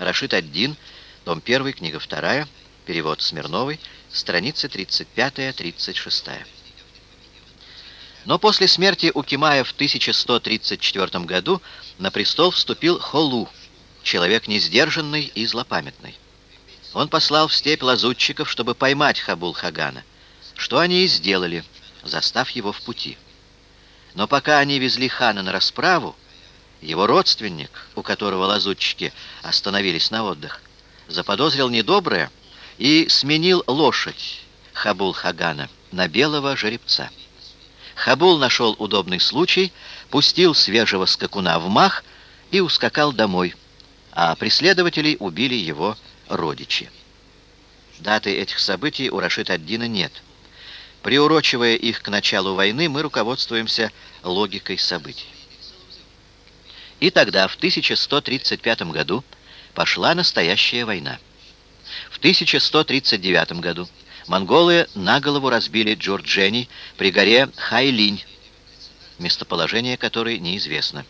Рашид ад-Дин, том 1, книга 2, перевод Смирновой, страницы 35-36. Но после смерти Укимая в 1134 году на престол вступил Холу, человек несдержанный и злопамятный. Он послал в степь лазутчиков, чтобы поймать Хабул-Хагана, что они и сделали, застав его в пути. Но пока они везли хана на расправу, его родственник, у которого лазутчики остановились на отдых, заподозрил недоброе и сменил лошадь Хабул-Хагана на белого жеребца. Хабул нашел удобный случай, пустил свежего скакуна в мах и ускакал домой, а преследователей убили его родичи. Даты этих событий у Рашид ад-Дина нет. Приурочивая их к началу войны, мы руководствуемся логикой событий. И тогда, в 1135 году, пошла настоящая война. В 1139 году монголы на голову разбили Джурджени при горе Хайлинь, местоположение которой неизвестно.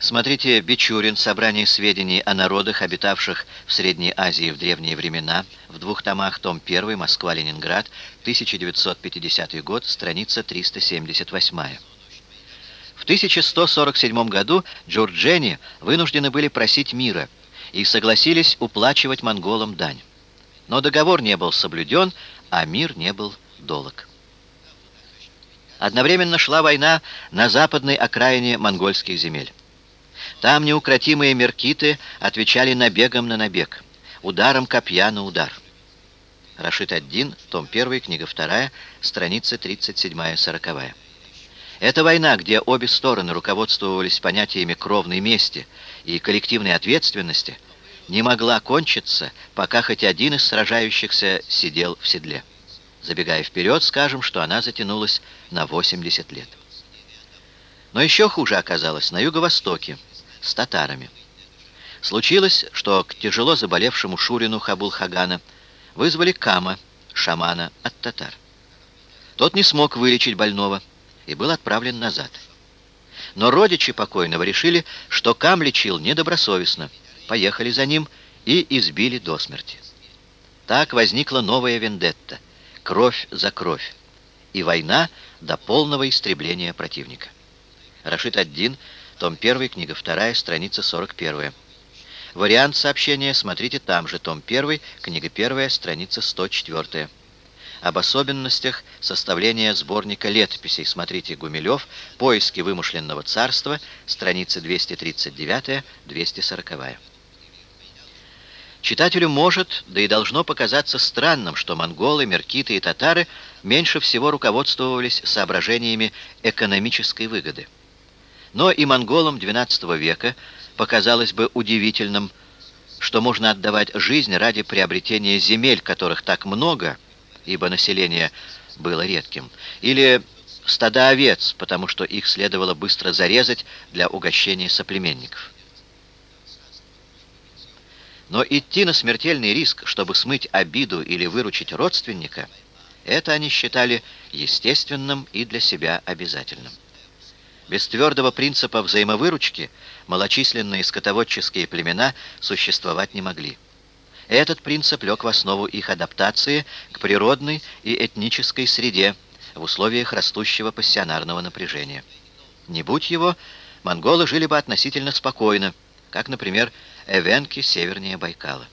Смотрите Бичурин «Собрание сведений о народах, обитавших в Средней Азии в древние времена», в двух томах, том 1, Москва-Ленинград, 1950 год, страница 378. В 1147 году джурджени вынуждены были просить мира и согласились уплачивать монголам дань. Но договор не был соблюден, а мир не был долог. Одновременно шла война на западной окраине монгольских земель. Там неукротимые меркиты отвечали набегом на набег, ударом копья на удар. Рашид ад-Дин, том 1, книга 2, страница 37-40. Эта война, где обе стороны руководствовались понятиями кровной мести и коллективной ответственности, не могла кончиться, пока хоть один из сражающихся сидел в седле. Забегая вперед, скажем, что она затянулась на 80 лет. Но еще хуже оказалось на юго-востоке, с татарами. Случилось, что к тяжело заболевшему Шурину Хабул-Хагана вызвали Кама, шамана, от татар. Тот не смог вылечить больного и был отправлен назад. Но родичи покойного решили, что Кам лечил недобросовестно, поехали за ним и избили до смерти. Так возникла новая вендетта — кровь за кровь, и война до полного истребления противника. Рашид ад-Дин том 1, книга 2, страница 41. Вариант сообщения смотрите там же, том 1, книга 1, страница 104. Об особенностях составления сборника летописей смотрите Гумилев «Поиски вымышленного царства», страница 239-240. Читателю может, да и должно показаться странным, что монголы, меркиты и татары меньше всего руководствовались соображениями экономической выгоды. Но и монголам XII века показалось бы удивительным, что можно отдавать жизнь ради приобретения земель, которых так много, ибо население было редким, или стада овец, потому что их следовало быстро зарезать для угощения соплеменников. Но идти на смертельный риск, чтобы смыть обиду или выручить родственника, это они считали естественным и для себя обязательным. Без твердого принципа взаимовыручки малочисленные скотоводческие племена существовать не могли. Этот принцип лег в основу их адаптации к природной и этнической среде в условиях растущего пассионарного напряжения. Не будь его, монголы жили бы относительно спокойно, как, например, эвенки севернее Байкала.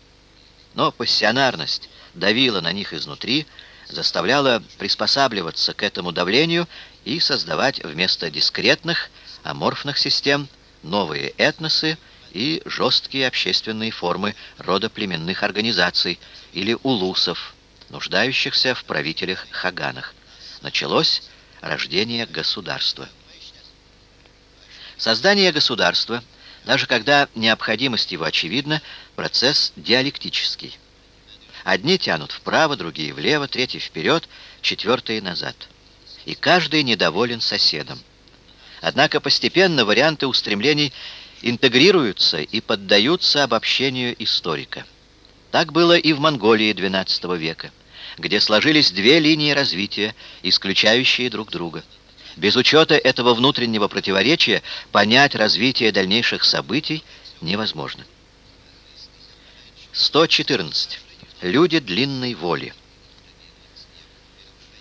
Но пассионарность давила на них изнутри, заставляла приспосабливаться к этому давлению и создавать вместо дискретных, аморфных систем новые этносы и жесткие общественные формы рода племенных организаций или улусов, нуждающихся в правителях-хаганах. Началось рождение государства. Создание государства, даже когда необходимость его очевидна, процесс диалектический. Одни тянут вправо, другие влево, третьи вперед, четвертые назад и каждый недоволен соседом. Однако постепенно варианты устремлений интегрируются и поддаются обобщению историка. Так было и в Монголии XII века, где сложились две линии развития, исключающие друг друга. Без учета этого внутреннего противоречия понять развитие дальнейших событий невозможно. 114. Люди длинной воли.